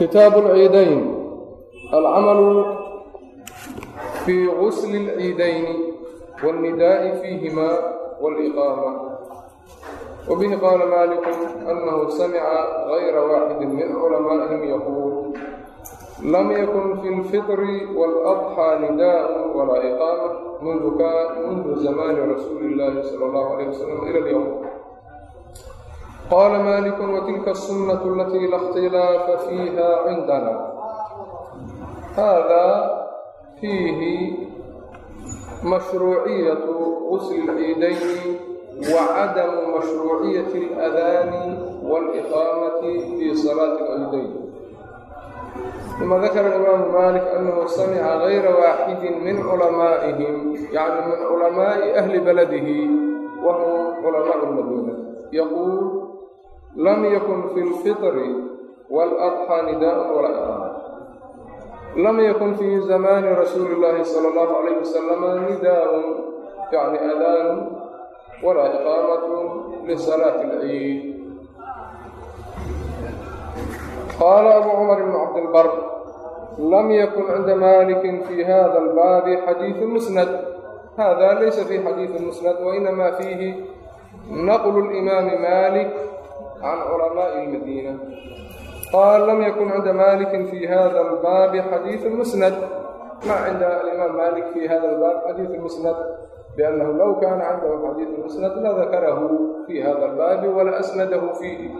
kitaabu alciidayn alcamalu fii gusli اlciidayni wاlnidaa'i fiihima wاliqaama wabihi qaala maliku anahu samica gayra waaxidi min culamaa'ihim yaquul lam yakun fi اlfitri wاladxaa nidaa'u walaa iqaama mundu zamani rasuuli اllahi sala اllahu alayh wasalam ila اlyowm qala malik wtilka الsunaة alati la اkhtilaafa fiiha cindana hada fiihi mashruuciyatu gusl اlciidayni wa cadamu mashruuciyati اladaani wاliqaamati fi salaati اlciidayn ثuma dakara imaamu malik anahu samica gayra waaxidi min culamaa'ihim yani min culamaaءi ahli baladihi wa hum culamaء yaquul لم يكن في الفطر والأضحى نداء ولا إقامة لم يكن في زمان رسول الله صلى الله عليه وسلم نداء يعني أذان ولا إقامة لصلاة العيد قال أبو عمر بن عبد البر لم يكن عند مالك في هذا الباب حديث مسند هذا ليس في حديث مسند وإنما فيه نقل الإمام can culamaaءi اlmadiina qaal lam yakun cinda maliki fi hada اlbaabi xadiiث musnad ma cinda alimaam malik fi hada اlbaab xadiiث musnad bأnnahu low kaana cindahu xadiiث musnad ladakarahu fi hada اlbaabi wala asnadahu fiihi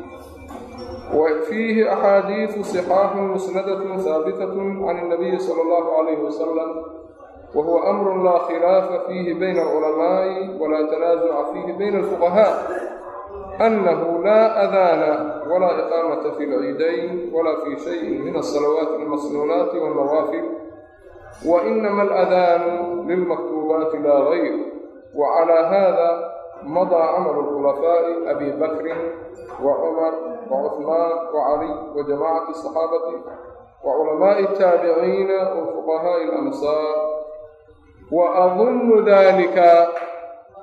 وفيه أxاadiiث صxاaح musnadة haabiتaة can النabiyi slى الlه عlيه وsلم وهuو أmr laa khilaafa fiihi byn الculamaaءi وla تnaaزuca fiihi byn الفqahاء أنه لا أذان ولا إقامة في العيدين ولا في شيء من الصلوات المسنونات والنوافل وإنما الأذان للمكتوبات لا غير وعلى هذا مضى عمل الخلفاء أبي بكر وعمر وعثمان وعلي وجماعة الصحابة وعلماء التابعين وفقهاء الأمصار وأظن ذلك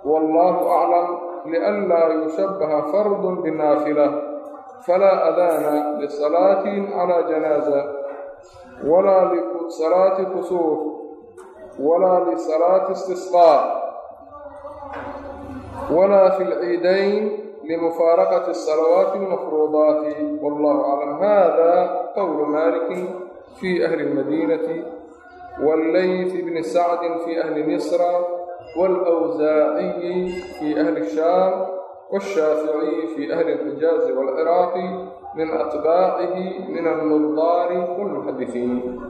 والله أعلم لئلا يشبه فرض بالنافلة فلا أذان لصلاة على جنازة ولا لصلاة كسوف ولا لصلاة استسقاء ولا في العيدين لمفارقة الصلوات المفروضات والله أعلم هذا قول مالك في أهل المدينة والليث بن سعد في أهل مصر والأوزاعي في أهل الشام والشافعي في أهل الحجاز والعراق من أتباعه من النظار والمحدثين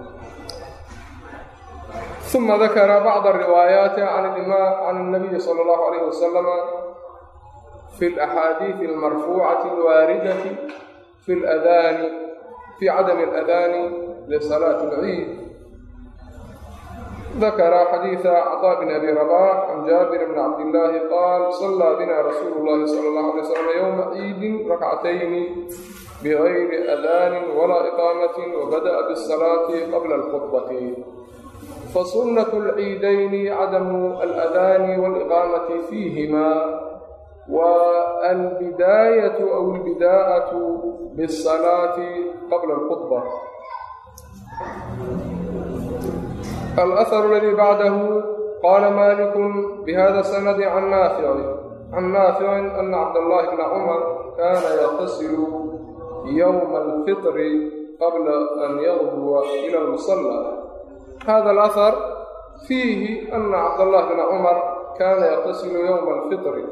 ثم ذكر بعض الروايات عن عن النبي صلى الله عليه وسلم في الأحاديث المرفوعة الواردة في الأذان في عدم الأذان لصلاة العيد ذكر حديث عطاء بن أبي رباح عن جابر بن عبد الله قال صلى بنا رسول الله صلى الله عليه وسلم يوم عيد ركعتين بغير أذان ولا إقامة وبدأ بالصلاة قبل الخطبة فسنة العيدين عدم الأذان والإقامة فيهما والبداية أو البداءة بالصلاة قبل الخطبة الأثر الذي بعده قال مالك بهذا السند عن نافع عن نافع أن عبد الله بن عمر كان يغتسل يوم الفطر قبل أن يغدو إلى المصلى هذا الأثر فيه أن عبد الله بن عمر كان يغتسل يوم الفطر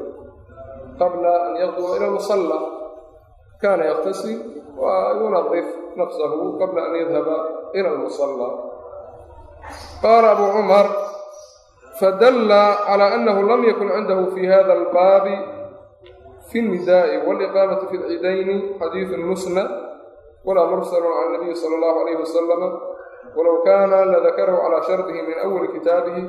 قبل أن يغدو إلى المصلى كان يغتسل وينظف نفسه قبل أن يذهب qaala abuu cumar fadalla calaa annahu lam yakun cindahu fi hada albaabi fi nnidaai waliqaamati fi lcidayni xadiidun musnad walaa mursalun can nabiyi sala allahu alayhi wasalama walow kaana ladakarahu calaa shardihi min awali kitaabihi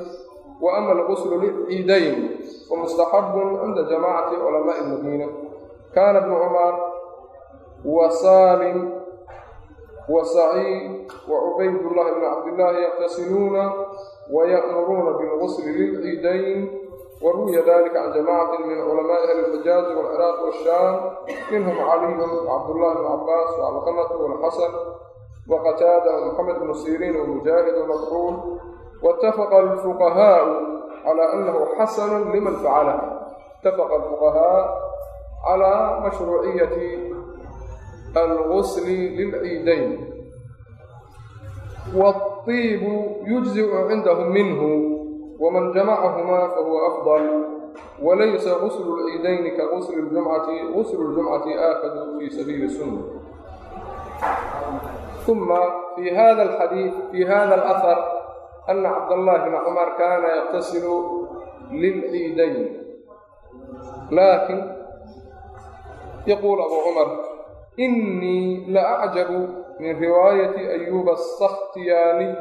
wa ama alquslu lilciidayn famustaxabun cinda jamaacati culamaai almadiina kaana bnu cumar wa saalim وسعيد وعbayd اللh بن cبdاللh yqtasiluuna وyأmuruuna bالغsl للciidayn وruya ذlika can جamاcaة min cلماء أhل الxijaaز والcراq والsham minhm عly وcبdاللh بن cabاs وcلqmة والxasn وqtاadة ومحamed بن sirin وmujاhid وmafruul واتfq الفqhاء عlى أnhu xasn lman faclh اtfq الفqhاء عlى mashruuciyati الغسل للعيدين والطيب يجزئ عندهم منه ومن جمعهما فهو أفضل وليس غسل العيدين كغسل الجمعة غسل الجمعة آخذ في سبيل السنة ثم في هذا الحديث في هذا الأثر أن عبد الله بن عمر كان يغتسل للعيدين لكن يقول أبو عمر إني لأعجب من رواية أيوب السختياني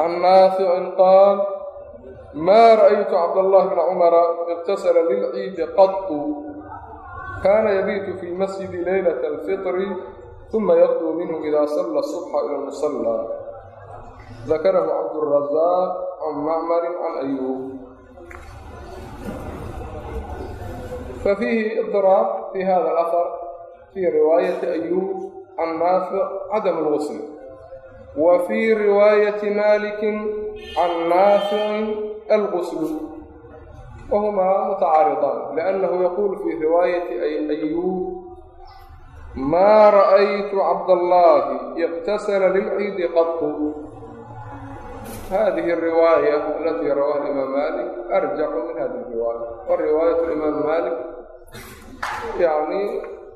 عن نافع قال ما رأيت عبد الله بن عمر اغتسل للعيد قط كان يبيت في المسجد ليلة الفطر ثم يغدو منه إذا صلى الصبح إلى المصلى ذكره عبد الرزاق عن معمر عن أيوب ففيه اضطراب في هذا fii riwaayati ayuub can naafic cadamu lgusl wa fii riwaayati maalikin can naaficin alguslu wahumaa mutacaaridaan liannahu yaquulu fii riwaayati ayuub maa ra'aytu cabdallaahi iqtasala lilciidi qatu hadihi الriwaayة alati rawaaha imaam malik arjacu min hadi اriwaaya wa riwaayat imaam malik yani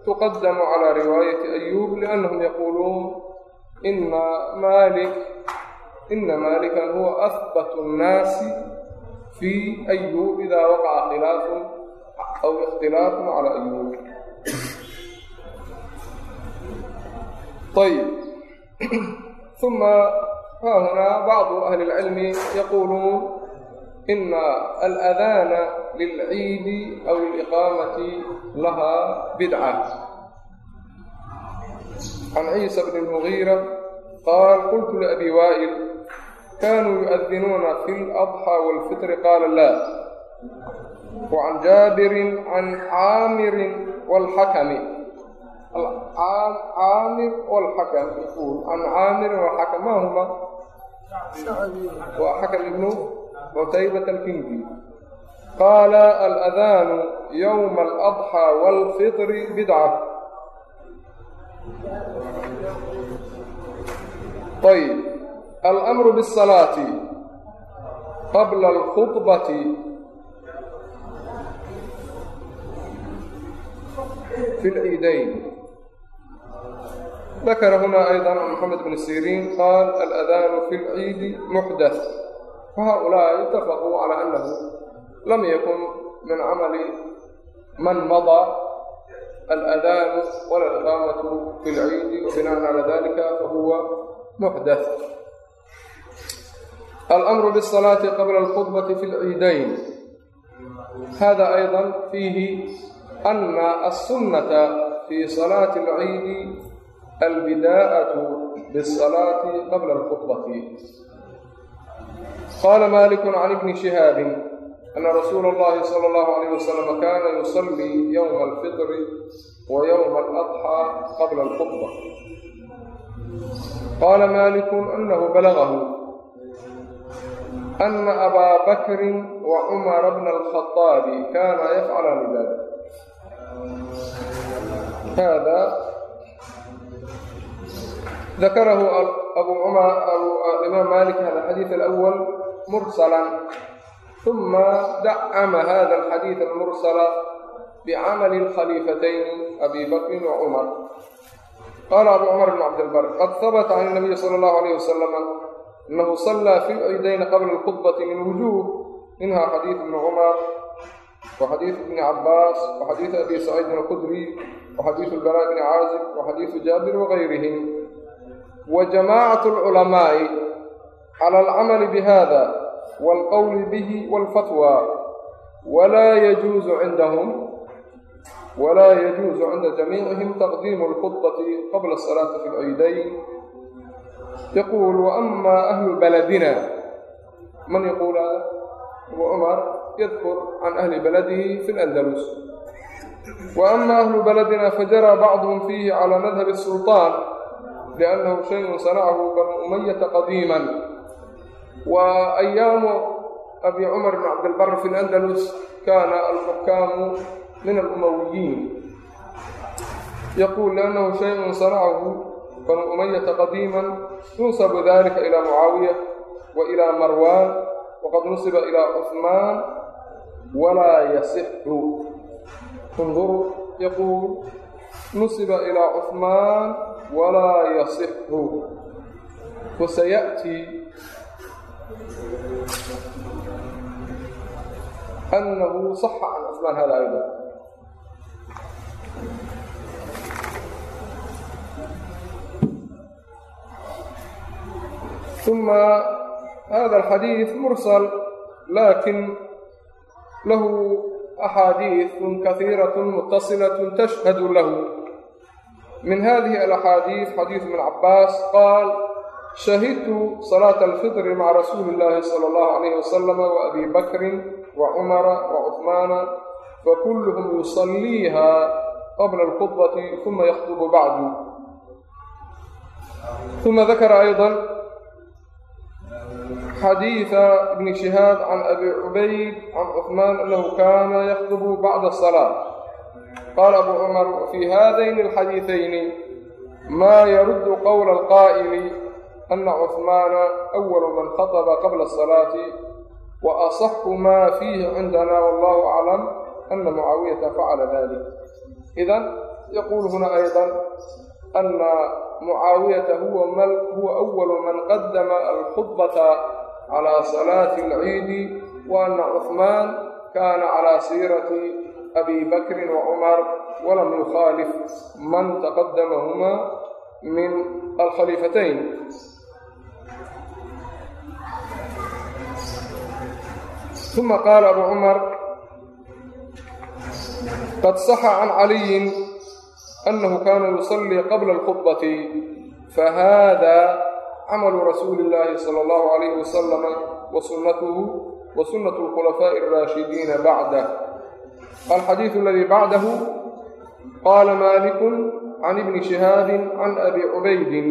تقدم على رواية أيوب لأنهم يقولون إن مالك إن مالكا هو أثبت الناس في أيوب إذا وقع خلاف أو اختلاف على أيوب طيب ثم ها هنا بعض أهل العلم يقولون إن الأذان للعيد أو الإقامة لها بدعة عن عيسى بن المغيرة قال قلت لأبي وائل كانوا يؤذنون في الأضحى والفطر قال لا وعن جابر عن عامر والحكم عامر والحكم يقول عن عامر والحكم ما هما وحكم ابن عتيبة الكندي qaala aladaanu yowma aladxaa waalfitri bidca ayb alamru biاsalaati qabla alkhubati fi lciidayn ذkر hna أيضا عن محمد بن سيrين qال الأdان في العيid محdث وهؤuلاء اتفقوا على أنه lam yakun min camali man mada aladanu wala iqaamatu fi lciidi wabinaan cala dalika fahuwa muxdath alamru bsalaati qabla alkhudbati fi lciidayn hada ayضa fiihi ana aلsunata fi salaati اlciidi albidaaءaةu bالsalaati qabla اlkhudbati qala malik can ibni shihaabi الخطبة قال مالك عن ابن شهاب أن رسول الله صلى الله عليه وسلم كان يصلي يوم الفطر ويوم الأضحى قبل الخطبة قال مالك أنه بلغه أن أبا بكر وعمر بن الخطاب كانا يفعلان ذلك هذا ذكره أبو عمر أو الإمام uma dacama hada alxadiid almursala bicamali alkhaliifatayn abi bakrin wa cumar qaala abu cumar bn cabdilbar qad habata can nabiyi sala allahu alayh wasalama annahu sallaa fi lciidayni qabla alkhudbati min wujuh minha xadiid ibni cumar wa xadiid ibni cabaas wa xadiid abi saciidin alqudri wa xadiidu albara bni caazib wa xadiidu jaabir wagayrihim wa jamacat alculamaa'i cala alcamali bihada والقول به والفتوى ولا يجوز عندهم ولا يجوز عند جميعهم تقديم الخطة قبل الصلاة في العيدين يقول وأما أهل بلدنا من يقول هذا؟ وعمر يذكر عن أهل بلده في الأندلس وأما أهل بلدنا فجرى بعضهم فيه على مذهب السلطان لأنه شيء صنعه بنو أمية قديما wa ayaamu abi cumar bn cabdilbar fi landalus kana alxukaamu min alumawiyiin yaquul liannahu shayun sanacahu banu umayata qadiima yunsabu dalika ila mucaawiya wa ila marwaan waqad nusiba ila cuثmaan walaa yasixu unduru yaquul nusiba ilaa cuثmaan walaa yasixu wasayaأtii أنه صح عن عثمان هذا أيضا ثم هذا الحديث مرسل لكن له أحاديث كثيرة متصلة تشهد له من هذه الأحاديث حديث ابن عباس قال شهدت صلاة الفطر مع رسول الله صلى الله عليه وسلم وأبي بكر وعمر وعثمان فكلهم يصليها قبل الخطبة ثم يخطب بعد ثم ذكر أيضا حديث ابن شهاب عن أبي عبيد عن عثمان أنه كان يخطب بعد الصلاة قال أبو عمر في هذين الحديثين ما يرد ana cuثmaana awalu man khaطba qabla الsalaati waaصxu ma fiihi cindana wallahu aclam ana mucaawiyata facala dalik idan yaquul huna ayضa ana mucaawiyata huwa awalu man qadama alkhudbata calى salaati اlciidi wa ana cuثmaan kana calى siirati abi bakri wacumar walam yukhaalif man taqadamahuma min alkhaliifatayn uma qaala abu cumar qad saxa can caliyin anahu kana yusallii qabla alkhudbati fahada camalu rasuuli illaahi sala allahu alayhi wasalama wa sunnatuhu wa sunnatu alkhulafaa'i alraashidiina bacdah alxadiidu aladii bacdahu qaala malikun can ibni shihaabin can abi cubaydin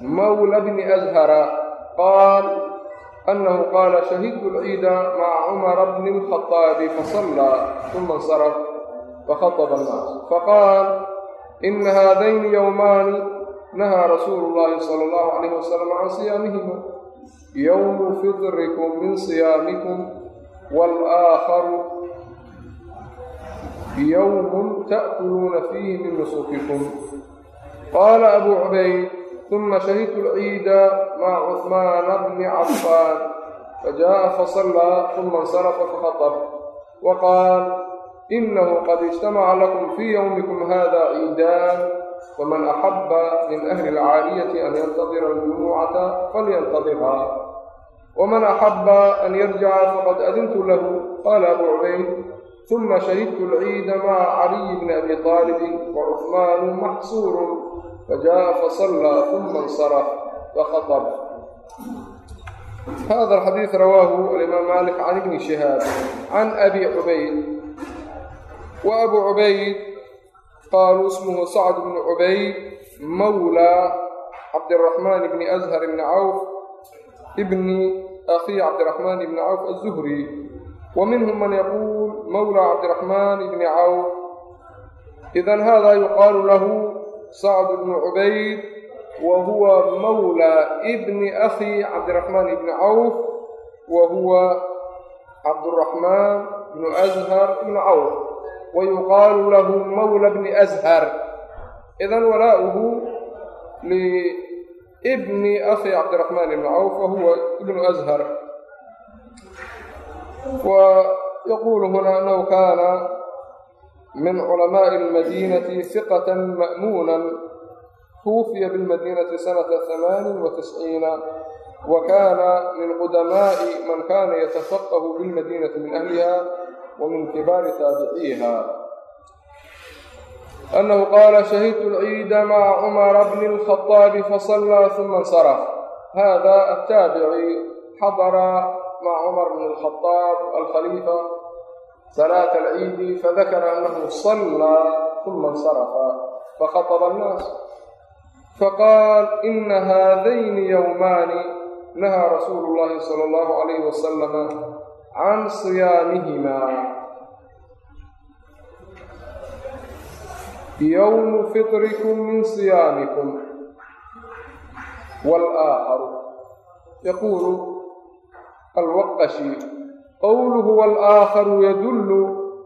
mawla bni ashara qaal أنه قال شهدت العيد مع عمر بن الخطاب فصلى ثم انصرف فخطب الناس فقال إن هذين يومان نهى رسول الله صلى الله عليه وسلم عن صيامهما يوم فطركم من صيامكم والآخر يوم تأكلون فيه من نسوككم قال أبو عبيد ثم شهدت العيد مع عثمان بن عفان فجاء فصلى ثم انصرف فخطب وقال إنه قد اجتمع لكم في يومكم هذا عيدان فمن أحب من أهل العالية أن ينتظر الجمعة فلينتظرها ومن أحب أن يرجع فقد أذنت له قال أبو عبيد ثم شهدت العيد مع علي بن أبي طالب وعثمان محصور فجاء فصلى ثم انصرف وخطب هذا الحديث رواه الإمام مالك عن ابن شهاب عن أبي عبيد وأبو عبيد قالوا اسمه سعد بن عبيد مولى عبد الرحمن بن أزهر بن عوف ابن أخي عبد الرحمن بن عوف الزهري ومنهم من يقول مولى عبد الرحمن بن عوف إذن هذا يقال له سعد بن عبيد وهو مولى ابن أخي عبد الرحمن بن عوف وهو عبد الرحمن بن أزهر بن عوف ويقال له مولى بن أزهر إذا ولاؤه لابن أخي عبد الرحمن بن عوف وهو ابن أزهر ويقول min culamaaءi اlmadinati hiqaة ma'muuna kuufiya biاlmadinati sanata hamaani wa tisciina wa kaana min qudamaa'i man kaana yatafaqahu biاlmadinati min ahliha wa kibaari taabiciiha أنه قال شهدت العيد مع عمر بن الخطاب فصلى ثم انصرف. هذا التابعي حضر مع عمر بن الخطاب الخليفة صلاة العيد فذكر أنه صلى ثم انصرف فخطب الناس faqaal ina haadayni yowmaani nahaa rasuulu llahi sala allahu calayhi wasalama can siyaamihimaa yowmu fitrikum min siyaamikum walaakharu yaquulu alwaqashi qowluhu walaakharu yadullu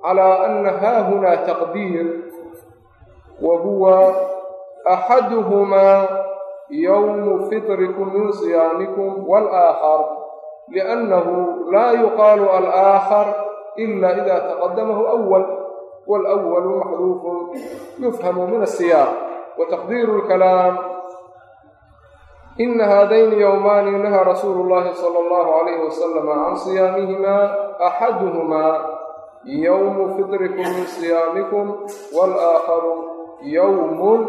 calaa ana haahunaa taqdiir wa huwa axaduhumaa yowmu fitrikum min siyaamikum waalaakhar liannahu laa yuqaalu alaakhar ila ida taqadamahu awal walawalu maxduufun yufhamu min asiyaaq wataqdiiru lkalaam ina haadayni yowmaani nahaa rasuulu llahi sala allahu calayhi wasalama can siyaamihimaa axaduhumaa yowmu fitrikum min siyaamikum walaakharu yowmun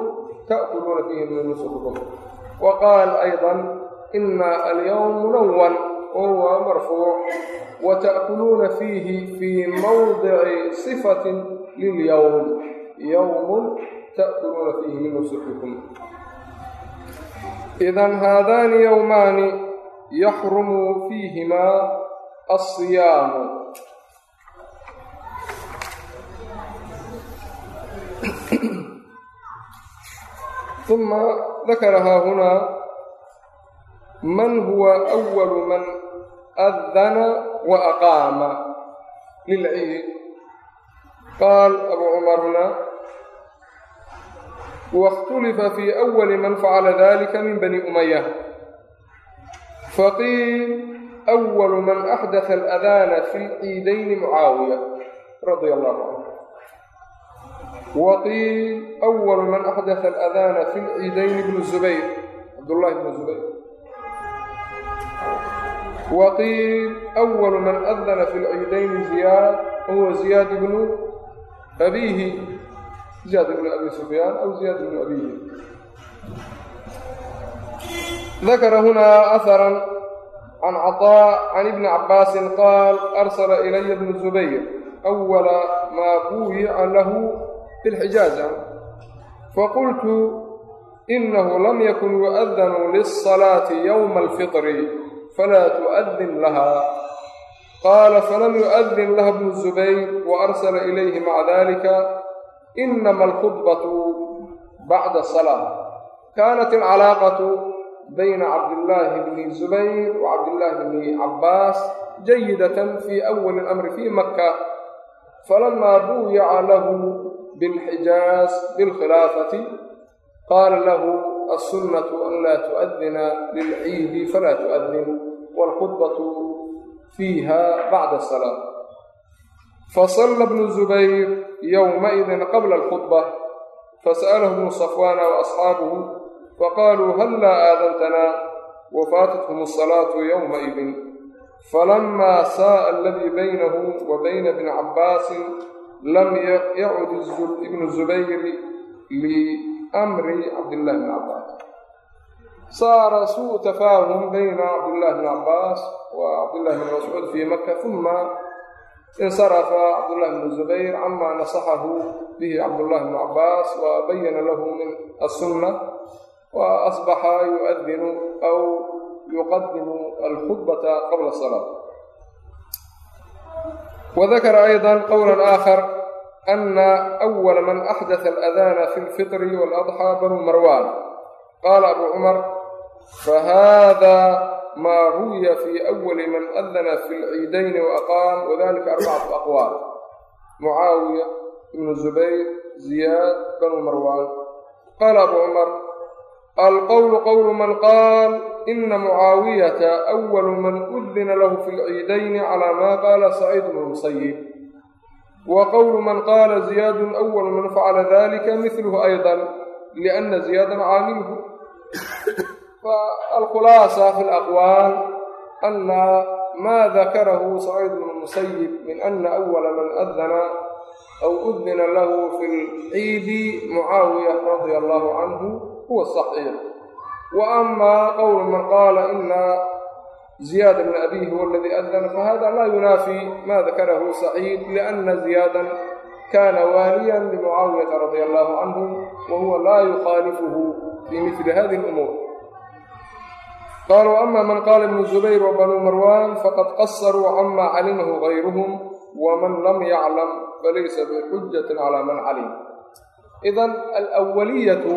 ta'kuluuna fiihi min nusukikum wa qaal aydan ina alyowm munawan wahuwa marfuuc wa ta'kuluuna fiihi fii mawdici sifatin lilyowm yowmun ta'kuluuna fiihi min nusukikum idan haadaani yowmaani yaxrumu fiihimaa alsiyaamu uma dakara haahunaa man huwa awalu man adana wa aqaama lilciid qaal abu cumar واkتلفa في أول من فعل ذلكa من بني أمية فقيل أول من أحدث الأذان في العيدين معاوية رضي الله عنه وقيل أول من أحدث الأذان في العيدين بن الزبير عبد الله بن الزبير وقيل أول من أذن في العيدين زياد هو زياد بن أبيه زياد بن أبي سفيان أو زياد بن أبيه ذكر هنا أثرا عن عطاء عن ابن عباس قال أرسل إلي ابن الزبير أول ما بويع له في الحجاز فقلت إنه لم يكن يؤذن للصلاة يوم الفطر فلا تؤذن لها قال فلم يؤذن لها ابن الزبير وأرسل إليه مع ذلك إنما الخطبة بعد الصلاة كانت العلاقة بين عبد الله بن الزبير وعبد الله بن عباس جيدة في أول الأمر في مكة فلما بويع له بالحجاز بالخلافة قال له السنة أن لا تؤذن للعيد فلا تؤذن والخطبة فيها بعد fasalla bnu zubayr yowmaidin qabla alkhudba fasa'alahu bnu safwaana wa asxaabuhu faqaaluu hallaa aadantanaa wafaatathm asalaatu yowmaidin falamaa saa'a aladii baynahu wa bayna bni cabbaasin lam yacud ibnu zubayri liamri cabdillahi bni cabbaas saara suu'u tafaahum bayna cabdillahi bni cabbaas wa cabdillahi bni mascuud fii maka uma insarafa cabdulahi bnu zubayr cama nasaxahu bihi cabdullahi bnu cabaas wa bayana lahu min asunna wa asbaxa yuadinu aw yuqadimu alkhudbata qabla salaa وذkر أيضا qwلا آخر أن أول mن أحdث الأdان في الفطر والأضحى بنو مروان. qال أبو cمر فhذا maa ruwiya fii awali man adana fi lciidayni waaqaam wadalika arbacatu aqwaal mucaawiya ibnu zubayr ziyaad banu marwaan qaala abu cumar alqowlu qowlu man qaal ina mucaawiyata awalu man udina lahu fi lciidayni calaa maa qaala saciid bnu musayib wa qowlu man qaala ziyaadun awalu man facala dalika mithluhu ayda liana ziyaadan caamiluhu فالخلاصة في الأقوال أن ما ذكره سعيد بن المسيب من أن أول من أذن أو أذن له في العيد معاوية رضي الله عنه هو الصحيح وأما قول من قال إن زياد بن أبيه هو الذي أذن فهذا لا ينافي ما ذكره سعيد لأن زيادا kana waaliya limucaawiyata radia allahu canhu wa huwa laa yukhaalifuhu fi mili hadihi qaala waama man qaala ibnu zubayr wa banuu marwan faqad qasaruu cama calimahu gayruhum waman lam yaclam falaysa bixujatin calaa man calim idan alawaliyatu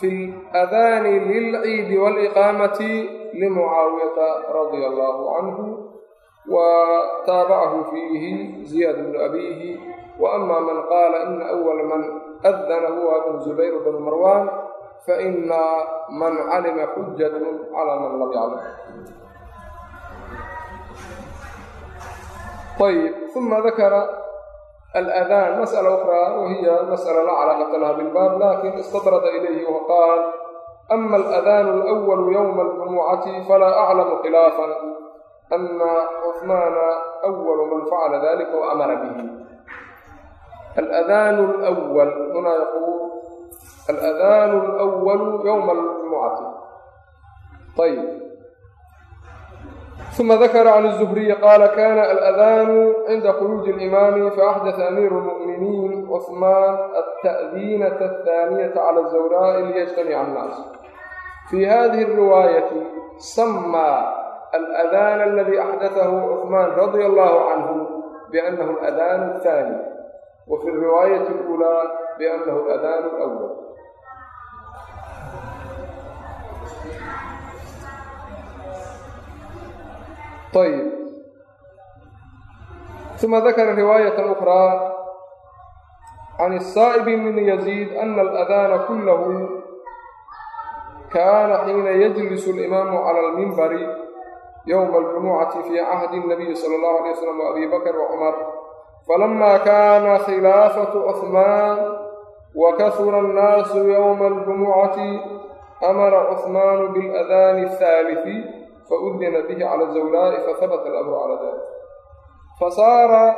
fi ladaani lilciidi waliqaamati limucaawiyata radia allahu canhu wtaabacahu fiihi ziyaad bnu abiihi waama man qaala ina awala man adana huwa bnu zubayr bnu marwan fainamaa man calima xujatun calaa man lam yaclam ayb uma dakara aladaan masأla ukraa wahiya masأla laa calaaqata laha bilbaab laakiin istadrada ilayhi waqaal ama aladaan alأwal ywma aljumucati falaa aclamu khilaafan ana cuثmaana أwalu man facala dalika waamara bihi aladaan اlأwal huna yaquul aladaan alwalu yowma aljumucati ayb uma dakara can الzuhriyi qaala kana aladanu cinda khuruuji اlimaami faaxdata amiiru اlmu'miniin cusmaan alta'diinata athaaniyata cala الzawraa'i liyajtamica annaas fi hadihi اriwaayati sama aladaan aladi axdatahu cusmaan radi allahu canhu biannahu aladaan athani wa fi اriwaayati بأنه الأذان الأول طيب ثم ذكر رواية أخرى عن السائب بن يزيد أن الأذان كله كان حين يجلس الإمام على المنبر يوم الجمعة في عهد النبي صلى الله عليه وسلم وأبي بكر وعمر فلما كان خلافة عثمان وكثر الناس يوم الجمعة أمر عثمان بالأذان الثالث فأذن به على الزولاء فثبت الأمر على ذلك فصار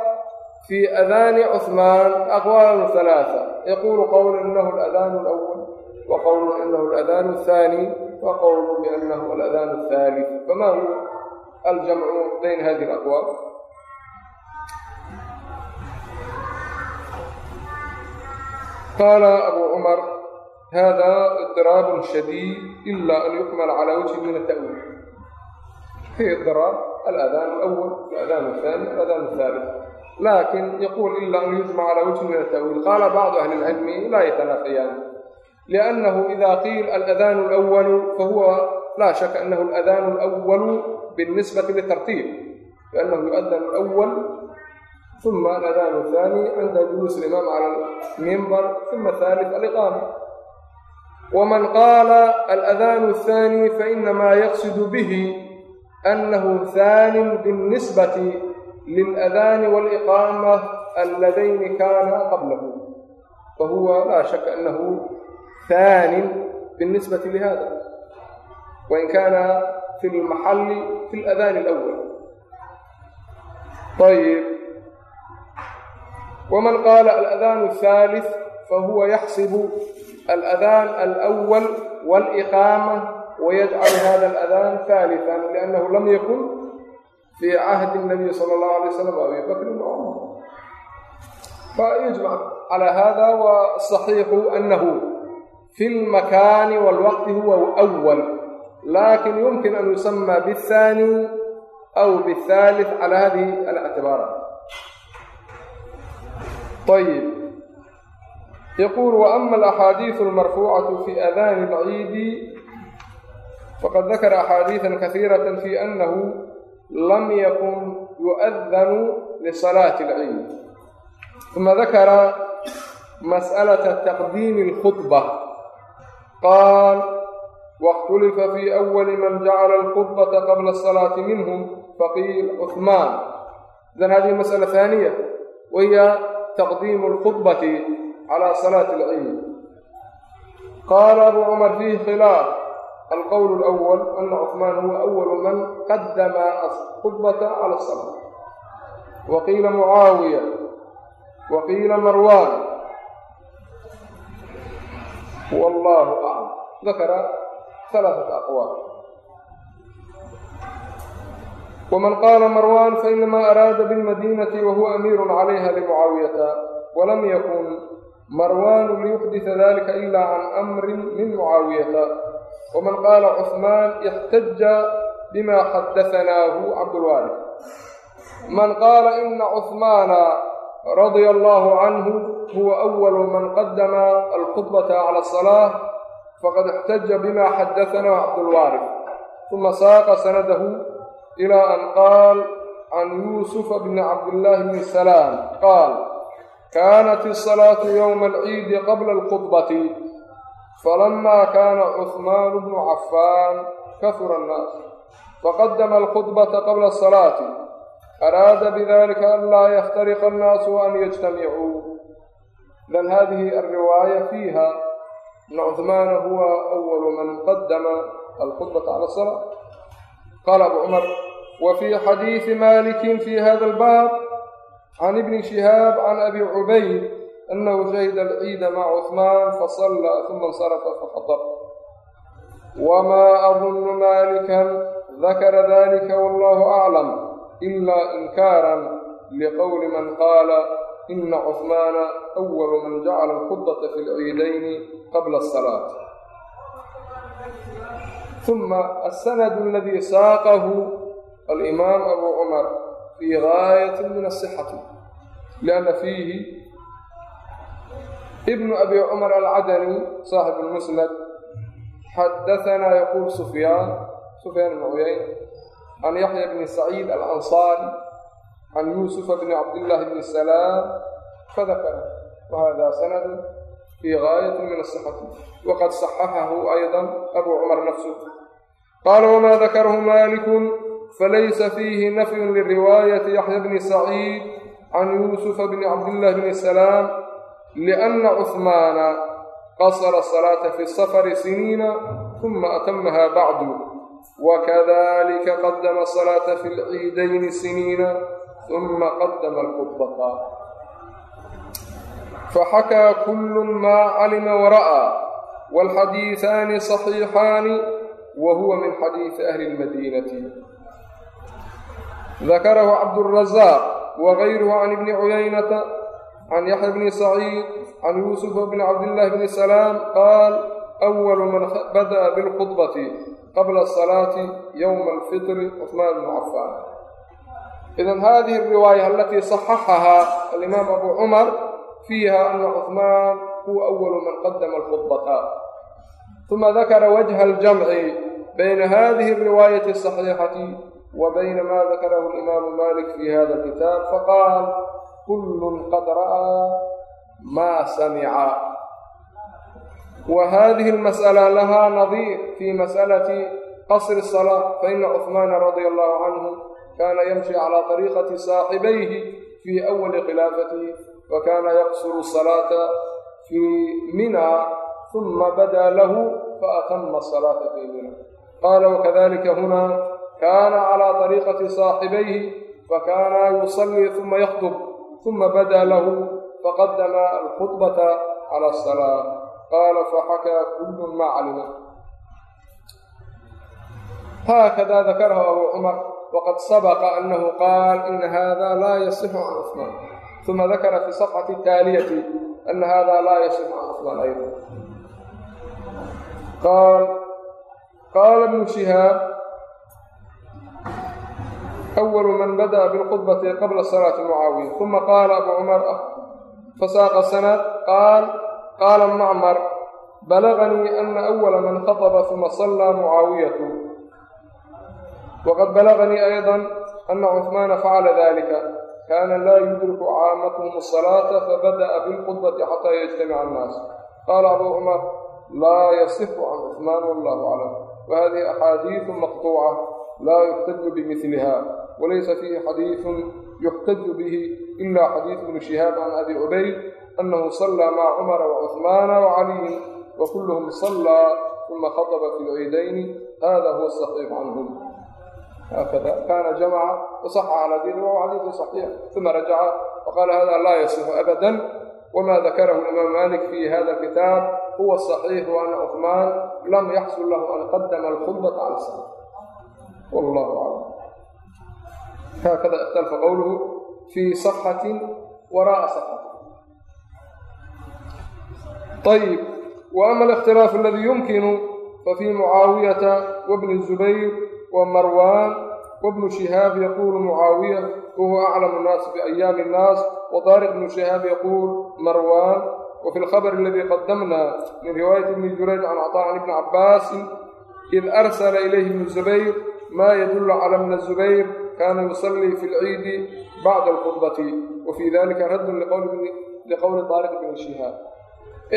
في أذان عثمان أقوال ثلاثة يقول قول إنه الأذان الأول وقول إنه الأذان الثاني وقول بأنه الأذان الثالث فما هو الجمع بين هذه الأقوال؟ قال أبو عمر هذا اضطراب شديد إلا أن يحمل على وجه من التأويل في اضطراب الأذان الأول الأذان الثاني الأذان الثالث لكن يقول إلا أن يجمع على وجه من التأويل قال بعض أهل العلم لا يتنافيان لأنه إذا قيل الأذان الأول فهو لا شك أنه الأذان الأول بالنسبة للترتيب uma aladaanu aani cinda juluusi imaam cala mimbar uma haali aliqaama wman qaala aladanu ahaani fainamaa yaqsidu bihi anahu haanin binisbati liladani waliqaama alladayni kaana qablahu fahuwa laa shaka anahu haanin binisbati lihada wain kaana fi lmaxalli fi ladani alwal ayb الأذان الأول طيب ومن قال الأذان الثالث فهو يحسب الأذان الأول والإقامة ويجعل هذا الأذان ثالثا لأنه لم يكن في عهد النبي صلى الله عليه وسلم وأبي بكر وعمر فيجمع على هذا والصحيح أنه في المكان والوقت هو أول لكن يمكن أن يسمى بالثاني أو بالثالث على هذه الاعتبارات طيب يقول وأما الأحاديث المرفوعة في أذان العيد فقد ذكر أحاديثا كثيرة في أنه لم يكن يؤذن لصلاة العيد ثم ذكر مسألة تقديم الخطبة قال واختلف في أول من جعل الخطبة قبل الصلاة منهم فقيل عثمان إذن هذه مسألة taqdiimu lkhudbati calaa salaati alciid qaala abu cumar fiihi khilaaf alqowl lwal ana cusmaan huwa awalu man qadama alkhudbata cala asalaa wa qiila mucaawiya wa qiila marwan wallahu aclam dakara halaata aqwaal wman qaala marwan fainamaa araada bilmadiinati wahuwa amiirun calayha limucaawiyata walam yakun marwaanu liyuxdisa dalika ila can amrin min mucaawiyata waman qaala cuhmaan ixtaja bima xadahanaahu cabdulwaarid man qaala ina cuhmaana radia allahu canhu huwa awalu man qadama alkhudbata cala asalaaة faqad ixtaja bima xadahanaahu cabdulwaarid uma saaqa sanadahu ila an qaal can yuusufa bni cabdillaahi bni salaam qaal kaanat الصلاaة yوم الciidi qabla الخطبة falama kana cثmaan bnu cafaan kahura الnaas faqadama الخطبةa qabla الصلاaة araada bidalika an laa yftariqa الnaasu an yجtamicuu idan hadihi الriwaayة fiiha أn cثmaana huwa أwl man qadama الخطبة calى الصلاة qala abu cmar wfي xadiiثi maliki fi hada الbab can ibni shihaab can abi cubayd anahu shahida alciida maca cuثmaan fasallaa uma insarafa faxadar wamaa adunnu malikan dakara dalika wallahu aclam ila inkaaran liqowli man qaala ina cuثmaana awalu man jacala alkhudbata fi lciidayni qabla asalaat uma asanad aladi saaqahu alimaam abu cumar في غاية من الصحة لأن فيه ابن أبي عمر العدني صاحب المسند حدثنا يقول سفيان سفيان بن عيين عن يحيى بن سعيد الأنصاري عن يوسف بن عبد الله بن السلام فذكر وهذا سند في غاية من الصحة وقد صححه أيضا أبو عمر نفسه قال وما ذكره مالك فليس فيه نفي لرواية يحيى بن سعيد عن يوسف بن عبد الله بن السلام لأن عثمان قصر الصلاة في السفر سنين ثم أتمها بعد وكذلك قدم الصلاة في العيدين سنين ثم قدم الخطبة فحكى كل ما علم ورأى والحديثان صحيحان وهو من حديث أهل المدينة ذكره عبد الرزاق وغيره عن ابن عيينة عن يحيى بن سعيد عن يوسف بن عبد الله بن سلام قال أول من بدأ بالخطبة قبل الصلاة يوم الفطر عثمان بن عفان إذا هذه الرواية التي صححها الإمام أبو عمر فيها أن عثمان هو أول ثuma dakara wajha aljamci bayna hadihi alriwaayati asaxiixati wa bayna ma dakarahu alimaamu malik fi hada alkitaab faqaal kullun qad ra'aa maa samica wa hadihi almas'ala lahaa nadiir fi mas'alati qasri الsalaa faina cuثmaana radia allahu canhu kaana yamshi calaa طariiqati saaxibayhi fii awali khilaafatihi fakana yaqsuru الsalaaةa fii mina منى ثم بدا له فأتم الصلاة في منى قال وكذلك هنا kaana calىa طariiqati صaaxibayhi fakaana yusallii ثuma yakطb ثuma bada lahu faqadama alkhطbaةa calى الصلاة qaala faxakaa kul ma calima haakada dakarahu abu cumar waqad sabqa anahu qaal ina hada laa yasixu can cثmaan ثuma dakara fi صفxati الtaaliyati ana hada laa yasixu can cثmaan ayضا qaal qaala ibnu shihaab awalu man bada'a bilkhudbati qabla salaati mucaawiya uma qaala abu cumar fasaaqa sanad qaal qaala macmar balaganii ana awala man khaطba uma sallaa mucaawiyatu waqad balaganii ayda ana cuثmaana facala dalika kaana laa yudriku caamathm الsalaata fabada'a bilkhudbati xataa yajtamica annaas qaala abu cumar لا يصح عن عثمان والله أعلم وهذه أحاديث مقطوعة لا يحتج بمثلها walaysa fiihi xadiiثun yuxtaju bihi ila xadiiث bni shihaab can abi cubayd anahu صalىa maca cumara وcuثmaana وcaliyin وkulhm صalىa ثuma khaطba fi lciidayni hada huwa الصaxiix canhum hakada kana jamca وصxa calى dini wahuwa xadiiثu صaxiix ثuma rajaca وqala hada laa yasix abada wma dakarahu imaam malik fi hada kitaab huwa صaxiixu ana cuثmaan lam yaxsul lahu an qadama alkhubata cala sal wallahu aclam haakada ikhtalafa qowluhu fii safxati waraa'a safxati ayib wa ama alikhtilaafu aladii yumkinu fafii وابن wabni zubayr wa marwaan wabnu shihaab yaquulu mucaawiya الناس aclamu nnaasi biayaami nnaas wdaariq bnu shihaab wfi lkhabr aladi qadamna min riwaayati ibni jurayj can caطaa can ibni cabaasin id arsala ilayhi ibnu zubayr ma yadulu cala bna zubayr kana yusallii fi lciidi bacda alkhudbati wafii dalika raddun liqowli taariq bn shihaab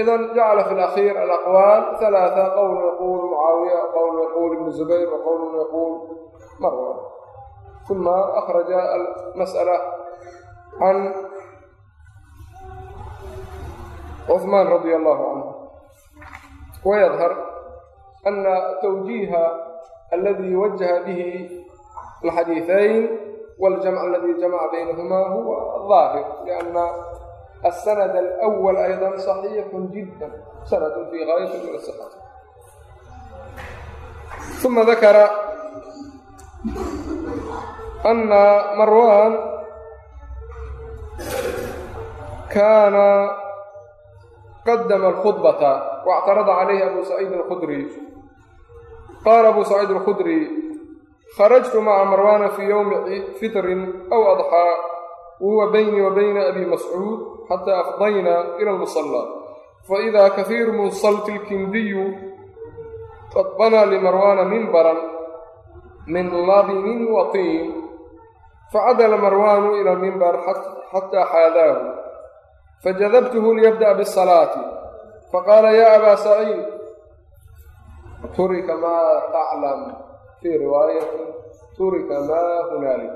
idan jacala fi lakhiir alaqwaal halaata qowl yaquul mucaawiya qowl yaquul ibnu zubayr waqowl yaquul marwa uma akhraja almas'ala can أخرج المسألة عن عثمان رضي الله عنه ويظهر أن توجيه الذي وجه به الحديثين والجمع الذي جمع بينهما هو الظاهر لأن السند الأول أيضا صحيح جدا سند في غاية من الصحة ثم ذكر qadama alkhudbata waactarada calayhi abu saciidin alkhudri qaala abu saciid alkhudri kharajtu maca marwaana fii yowmi fitrin aw adxaa wahuwa baynii wa bayna abi mascuud xataa afdayna ila almusallaa faidaa kahiiru min salti lkindiyu qad banaa limarwaana minbaran min labinin watiin facadala marwaanu ila almimbar xataa xaadaahu fajadabtuhu liyabda'a bisalaati faqaala yaa abaa saciid turika maa taclam fii riwaayati turika maa hunaalik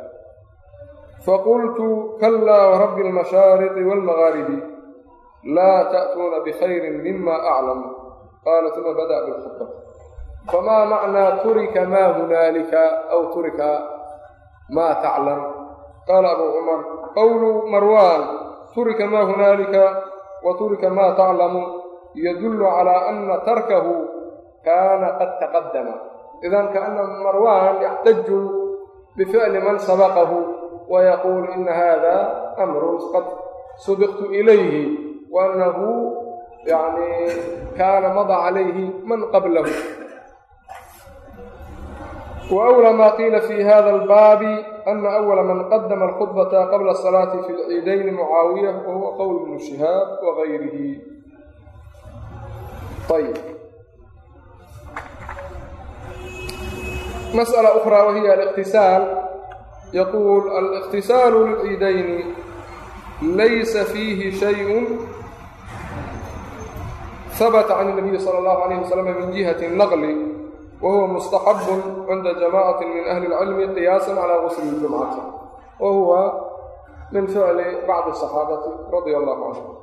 faqultu kalaa warabbi almashaariqi waalmagaaribi laa ta'tuuna bikhayrin mima aclam qaala uma bada'a bilkhudba famaa macnaa turika maa hunaalika aw turika maa taclam qaala abuu cumar qowlu marwaan turika maa hunaalika wa turika maa taclamu yadullu calaa ana tarkahu kaana qad taqadama idan kaana marwan yaxtaju bificli man sabaqahu wa yaquulu ina hada amrun qad subiqtu ilayhi waanahu yani kaana mada calayhi man qablahu. وأولى ما قيل في هذا الباب أن أول من قدم الخطبة قبل الصلاة في العيدين معاوية وهو قول ابن شهاب وغيره طيب مسألة أخرى وهي الاغتسال يقول الاغتسال للعيدين ليس فيه شيء ثبت عن النبي صلى الله عليه وسلم من جهة النقل wahuwa mustaxabun cinda jamacati min ahli اlcilmi qiyaasa calaa gusl اljumcati wa huwa min ficli bacdi الصaxaabati radia allahu canhu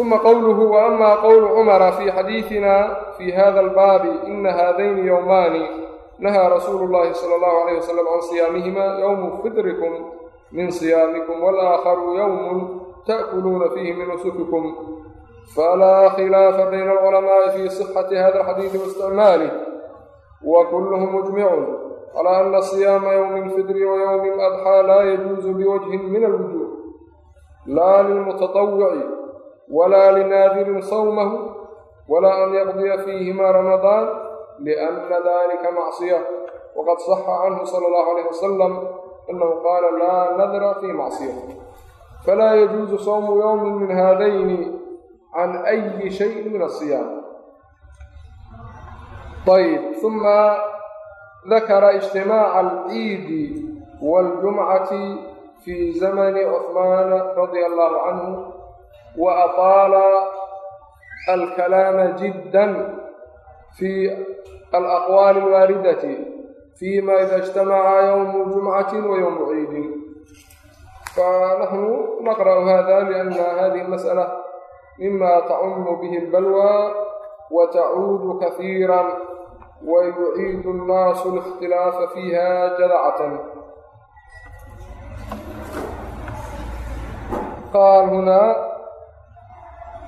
uma qowluhu waama qowlu cumara fii xadiidina fii hada albaabi ina haadayni yowmaani nahaa rasuulu llahi sala allahu alayh wasalam can siyaamihimaa yowmu fidrikum min siyaamikum walaakharu yowmun ta'kuluuna fiihi min usukikum فلا خلاف بين العلماء في صحة هذا الحديث واستعماله وكلهم مجمع على أن صيام يوم الفطر ويوم الأضحى لا يجوز بوجه من الوجوه لا للمتطوع ولا لناذر صومه ولا أن يقضي فيهما رمضان لأن ذلك معصية وقد صح عنه صلى الله عليه وسلم أنه قال لا نذر في معصية فلا يجوز صوم يوم من هذين عن أي شيء من الصيام طيب ثم ذكر اجتماع العيد والجمعة في زمن عثمان رضي الله عنه وأطال الكلام جدا في الأقوال الواردة فيما إذا اجتمع يوم جمعة ويوم عيد فنحن نقرأ هذا لأن هذه المسألة mima tacumu bihi اlbalwa watacuudu kahiira wayuciidu اnnaasu اlاkhtilaafa fiiha jadacatan qaal hunaa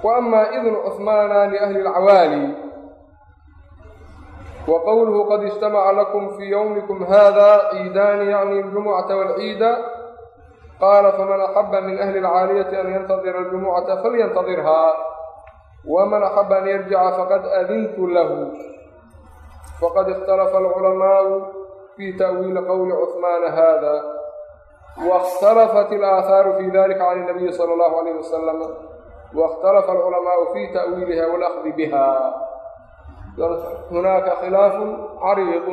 waama idnu cusmaana liahli اlcawaali wqwluhu qad ijtamaca lakum fii ywmikum hada ciidaani yacni ljumucata wاlciida qaala faman axaba min ahli اlcaaliyati an yantadira aljumucata falyantadirhaa waman axaba an yarjica faqad adintu lahu faqad ikhtalafa alculamaau fi ta'wiili qowli cuثmaana hada واkhtalafat اlآaثaaru fi dalika can الnabiyi salى اllahu عalayh wasalam واkhtalafa alculamaau fi ta'wiiliha wاlأkhdi biha hunaaka khilaaf cariiض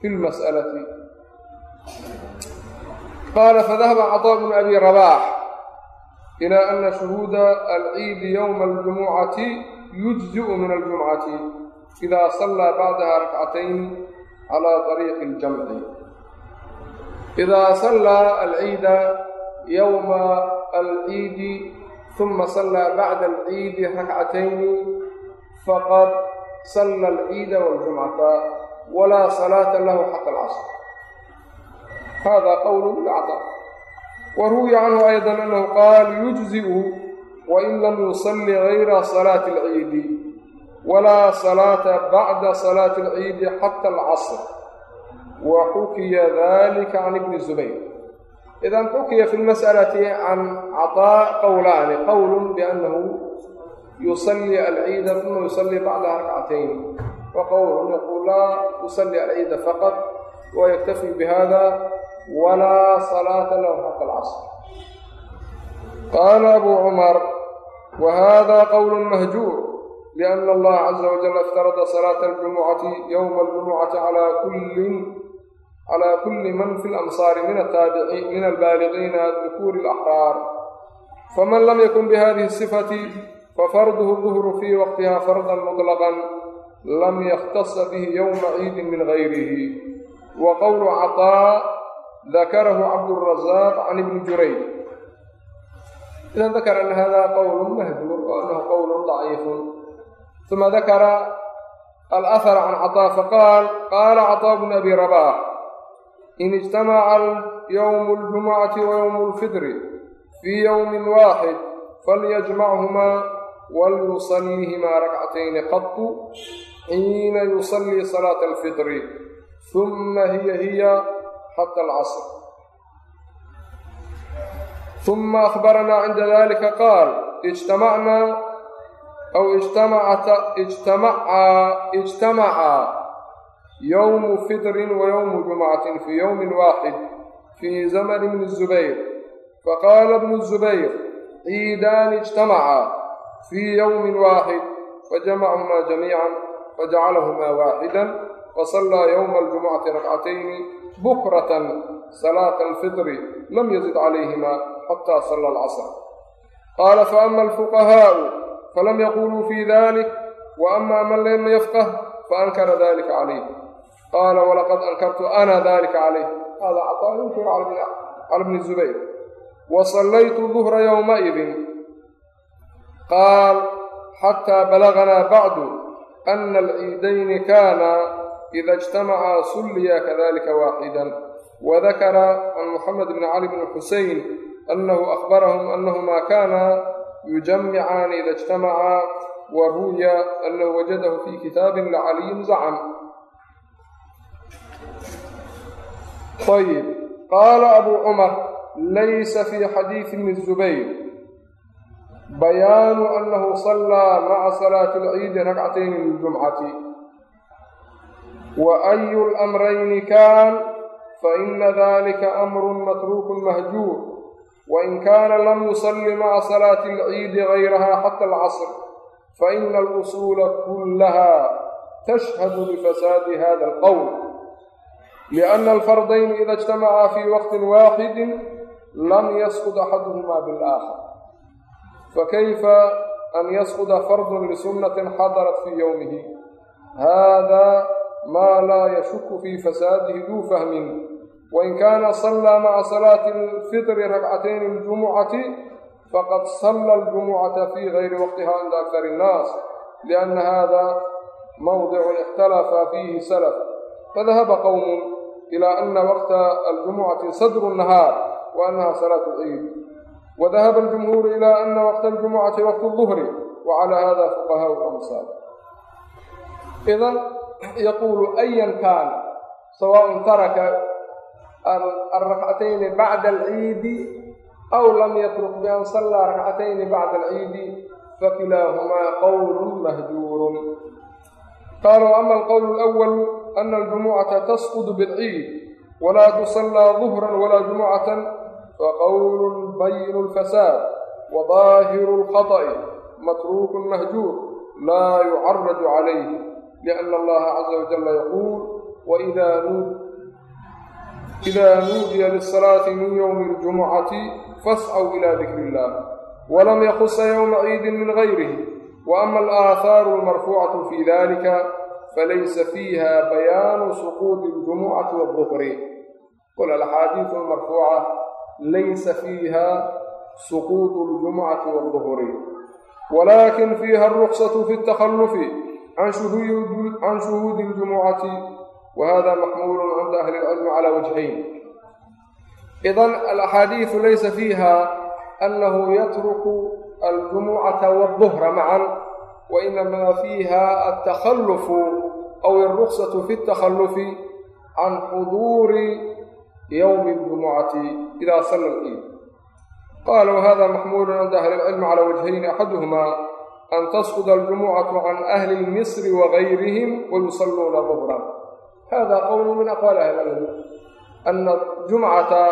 fi اlmasأlaةi qaala fadahaba caطاء bn abi rabaax ilى ana shuhuuda alciidi ywma اljumucati yujziء min aljumcati إida صلىa bacdaha rakcatayn calى طariiqi اljamci إida صلىa alciida ywma alciidi ثuma صلىa bacda alciidi rakcatayni faqad صلى alciida wاljumcata walaa صalaaةa lahu xata اlcصr hada qowl lcطا waruwiya canhu ayضا anahu qaal yujziء wain lam yuصli غayra صalaaةi اlciidi walaa salaata bacda salaati alciidi xata alcasr wa xukiya dalika can ibni zubayr idan xukiya fi lmas'alati can caطaa qowlaani qowl biannahu yusalli alciida uma yusalli bacdaha rakcatayn wa qowlun yaqul laa yusalli alciida faqad wa yaktafi bihada walaa salaata lahu xaqa alcasr qaala abuu cumar wa hada qowlu mahjuur liana allaha caza wajal iftarada salaata aljumucati yowma aljumucati calaa kullin cla kuli man fi lamsaari min albaaliqiina dukuuri alaxraar faman lam yakun bihadihi sifati fafarduhu duhru fii waqtiha fardan muطlaqan lam yakhtasa bihi yowma ciidin min gayrihi wa qowlu caطaa ذكره عبد الرزاق عن ابن جريج إذا ذكر أن هذا قول مهجور وأنه قول ضعيف ثم ذكر الأثر عن عطاء فقال قال عطاء بن أبي رباح إن اجتمع يوم الجمعة ويوم الفطر في يوم واحد فليجمعهما وليصليهما ركعتين قط حين يصلي صلاة الفطر ثم هي هي حتى العصر ثم أخبرنا عند ذلك قال اجتمعنا أو اجتمعت اجتمعا اجتمعا يوم فطر ويوم جمعة في يوم واحد في زمن ابن الزبير فقال ابن الزبير عيدان اجتمعا في يوم واحد فجمعهما جميعا فجعلهما واحدا وصلى يوم الجمعة ركعتين بكرة صلاة الفطر لم يزد عليهما حتى صلى العصر قال فأما الفقهاء فلم يقولوا في ذلك وأما من لم يفقه فأنكر ذلك عليه قال ولقد أنكرت أنا ذلك عليه هذا عطاء ينكر على ابن الزبير وصليت الظهر يومئذ قال حتى بلغنا بعد أن العيدين كانا إذا اجتمعا صليا كذلك واحدا وذكر عن محمد بن علي بن الحسين أنه أخبرهم أنهما كانا يجمعان إذا اجتمعا وروي أنه وجده في كتاب لعلي زعم طيب قال أبو عمر ليس في حديث ابن الزبير بيان أنه صلى مع صلاة العيد ركعتين للجمعة وأي الأمرين كان فإن ذلك أمر متروك مهجور وإن كان لم يصل مع صلاة العيد غيرها حتى العصر فإن الأصول كلها تشهد بفساد هذا القول لأن الفرضين إذا اجتمعا في وقت واحد لم يسقط أحدهما بالآخر فكيف أن يسقط فرض لسنة حضرت في يومه هذا ما لا يشك في فساده ذو فهم وإن كان صلى مع صلاة الفطر ركعتين الجمعة فقد صلى الجمعة في غير وقتها عند أكثر الناس لأن هذا موضع اختلف فيه سلف فذهب قوم إلى أن وقت الجمعة صدر النهار وأنها صلاة العيد وذهب الجمهور إلى أن وقت الجمعة وقت الظهر وعلى هذا فقهاء الأمثال إذا يقول أيا كان سواء ترك الركعتين بعد العيد aw lam yatruk bian sallaa rakcatayni bacda alciidi fakilaahumaa qowlun mahjuurun qaala waama alqowlu alawalu ana aljumucata tasqudu bilciid walaa tusallaa duhran walaa jumucatan faqowlun bayinu lfasaad wadaahiru lkhaطأi matruukun mahjuur laa yucaraju calayh لأna اllaha caزa wajala yaquul وإida nuudiya liلصalaaةi min ywmi اljumucati fascw ilى dikr اllah wlam ykusa ywma ciidi min غayrih وأma alآaثaaru اlmarfuucaة fii dalika falaysa fiiha bayaanu suquudi اljumucati wالظhri qul alxaadiiث اlmarfuuca laysa fiiha suquud اljumucati wالظhri walakin fiiha الruksaة fi التakhlufi can shuhuudi ljumucati wa hada maxmuulun cinda ahli ilcilmi cala wajhayn idan alaxaadiisu laysa fiiha annahu yatruku aljumucata wاduhra macan wa inamaa fiiha altakhalufu aw alruksatu fi اtakhalufi can xuduuri ywmi اljumucati ila sala اliid qaala wahada maxmuulu cinda ahli ilcilmi cala wajhayn axaduhmaa an tasqud aljumucatu can ahli misri wagayrihim wayusaluuna dubran hada qowlu min aqwaali ahli cilmi ana jumcata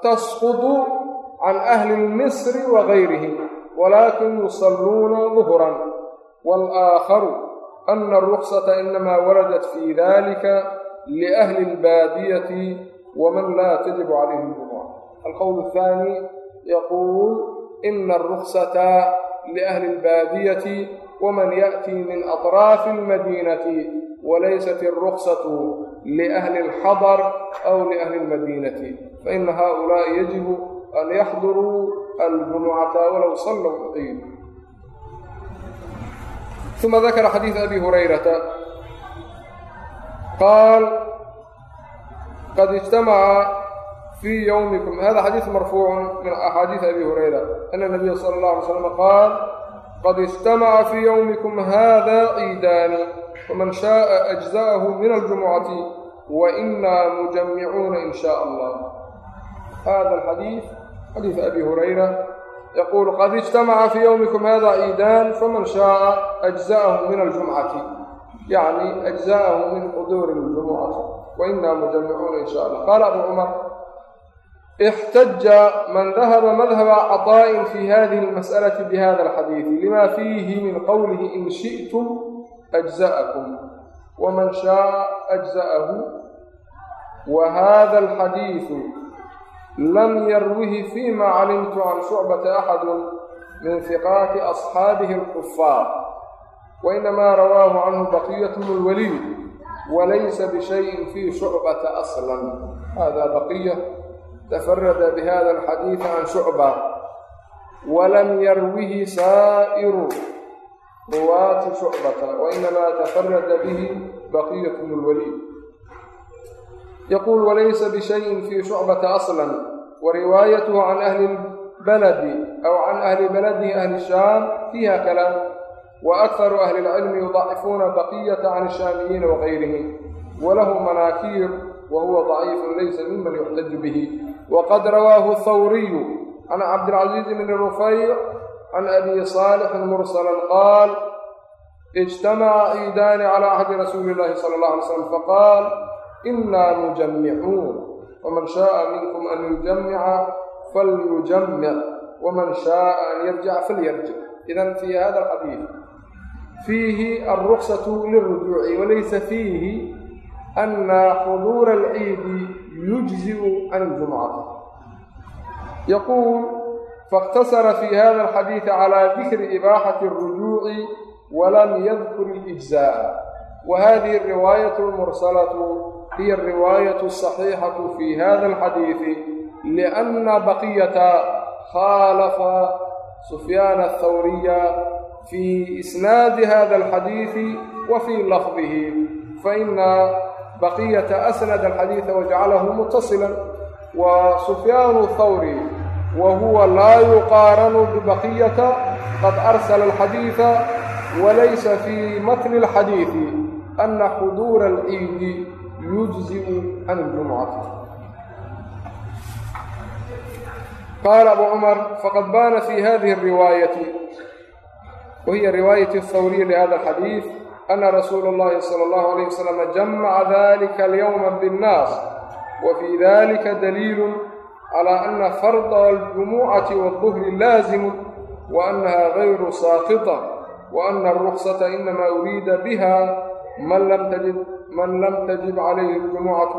tasqudu can ahli misri wagayrihim walakin yusaluuna duhran walaakharu ana aruksata inama waradat fi dalika liahli اlbaadiyati waman la tajib calayhi ljumuca alqowl athani yaquul ina aruksata لأهل البادية ومن يأتي من أطراف المدينة وليست الرخصة لأهل الحضر أو لأهل المدينة فإن هؤلاء يجب أن يحضروا الجمعة ولو صلوا العيد ثم ذكر حديث أبي هريرة قال قد اجتمع fii ywmikum hada xadiiث marfuuc min axaadiiث abi hurayra ana الnabiya salى اlه alay slam qaal qad اجtamaca fii ywmikum hada ciidaani faman shaءa أجزأه min aljumucati wainaa mujamicuuna in shaء allah hada alxadiiث xadiiث abi hurayra yaquul qad اجtamaca fii ywmikum hada ciidaan faman shaءa أجزأه min aljumcati yacni أجزأه min xuduuri اljumucati wainaa mujamicuuna in shaء allah qaala abu cumar اxtaja man dahaba madhaba caطaa'in fi hadihi اlmasأlaةi bihada اlxadiidi lima fiihi min qowlihi in shiئtum أجزأكم wman shaءa أجزأhu whada اlxadiiثu lam yarwihi fيma calimtu can شhucbaةa أxad min hiqaati أصxaabihi الkufaar wainama rawaahu canhu baqiyathm اlwaliid walaysa bishayءi fii شhucbaةa أصla hada baqiya بقية تفرد بهذا الحديث عن شعبة ولم يروه سائر ruwaati shucbata wainamaa tafarada bihi baqiyat bnu lwaliid yaquul walaysa bishayin fii shucbata aslan wa riwaayatuhu can ahli baladi aw can ahli baladihi ahli shaam fiiha kalaam wa akharu ahli اlcilmi yudacifuuna baqiyata can الshaamiyiina wagayrihim walahu manaakiir wa huwa ضaciifu laysa miman yuxtaju bihi. Waqad rawaahu hawriyu can cabdilcaziiz bni rufayc can abi saalixin mursala qaal ijtamaca ciidaani calaa cahdi rasuuli illahi sala allah alay slam faqaal inaa mujamicuun waman shaaa minkum an yujamica falyujamic waman shaaa an yarjica falyarjic idan fii hada alxadiid fiihi alruksatu lilrujuuci walaysa fiihi ana xuduura alciidi yujziu can ljumcati yaquul faاktasara fi hada alxadiidi cala dikri ibaaxati اlrujuuci walam yadkur اlijzaء wa hadihi alriwaayat almursalatu hiya alriwaayat asaxiixatu fi hada alxadiidi lianna baqiyata khaalafa sufyaana athawriya fi isnaadi hada alxadiidi wa fii lafdihi faina baqiyata asnad alxadiida wajacalahu mutasila wa sufyaanu thawri wa huwa laa yuqaaranu bibaqiyata qad arsala alxadiida walaysa fii matni alxadiidi ana xuduura alciidi yujziu can iljumucati qال أbو cمر fqd bاn fي hdiه الriواaيaة wهiy riواaيaة الثwrي لhda الxadيiث ana rasuula اllahi salى اllahu عalيه wasalam jamaca dalika اlyowma bالnaas wfي dalika daliil calى ana farda اljumucati wالظhri laazimu waأnaha غayru saaqiطة وأن الرخصة إنما أريد بها من لم تجب, من لم تجب عليه الجمعة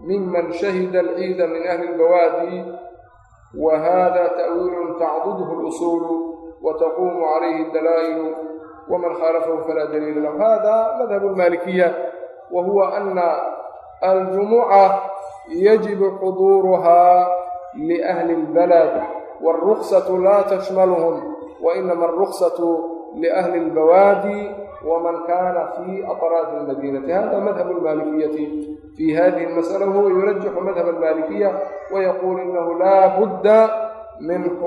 ممن شهد العيد من أهل البوادي وهذا تأويل تعضده الأصول وتقوم عليه الدلائل ومن خالفه فلا دليل له هذا مذهب المالكية وهو أن الجمعة يجب حضورها لأهل البلد والرخصة لا تشملهم وإنما الرخصة لأهل البوادي ومن كان في أطراف المدينة هذا مذهب المالكية في هذه المسألة وهو يرجح مذهب المالكية ويقول إنه لا بد من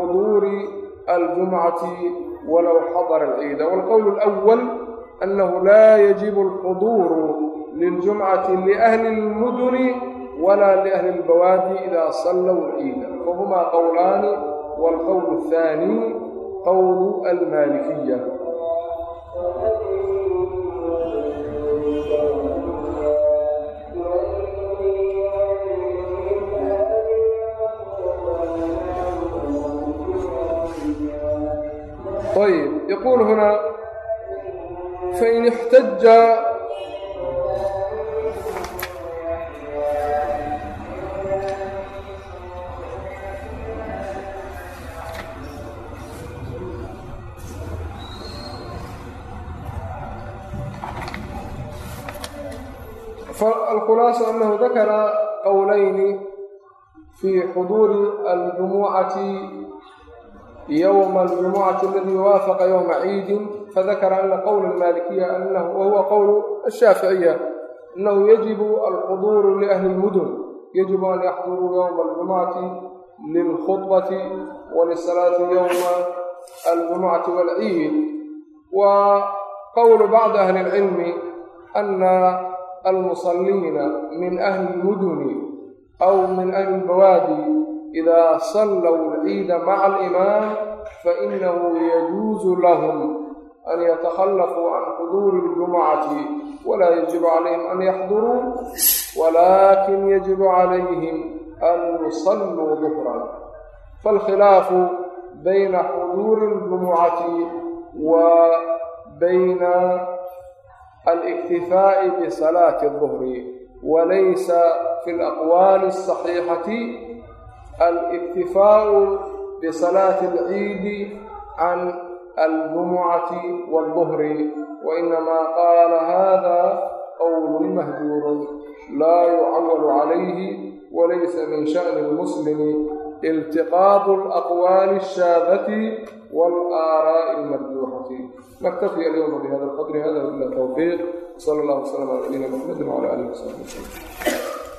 حضور الجمعة ولو حضر العيد والقول الأول أنه لا يجب الحضور للجمعة لأهل المدن ولا لأهل البوادي إذا صلوا العيد فهما قولان والقول الثاني قول المالكية طيب يقول هنا فإن احتج فالخلاصة أنه ذكر قولين في حضور الجمعة يوم الجمعة الذي وافق يوم عيد فذكر أن قول المالكية أنه وهو قول الشافعية أنه يجب الحضور لأهل المدن يجب أن يحضروا يوم الجمعة للخطبة وللصلاة يوم الجمعة والعيد وقول بعض أهل العلم أن المصلين من أهل المدن أو من أهل idaa sallow alciida maca alimaam fainahu yajuuzu lahum an yatakhallafuu can xuduuri اljumucati walaa yajibu calayhim an yaxduruu walaakin yajibu calayhim an yusalluu duhran faalkhilaafu bayna xuduuri اljumucati wa bayna aliktifaa'i bisalaati الduhri walaysa fi alaqwaali الصaxiixati alibtifaau bisalaati alciidi can aljumucati wاlduhri wainamaa qaala hada qowlun mahduurun laa yucawalu calayhi walaysa min sha'ni اlmuslimi iltiqaadu alaqwaali ashaadati walaaraa'i almarjuuxati naktafi alyowma bihada alqadri hada ila towfiiq sala allah wasalam cala nabiyina muxamedi wcala alihi wasaxbi wasalam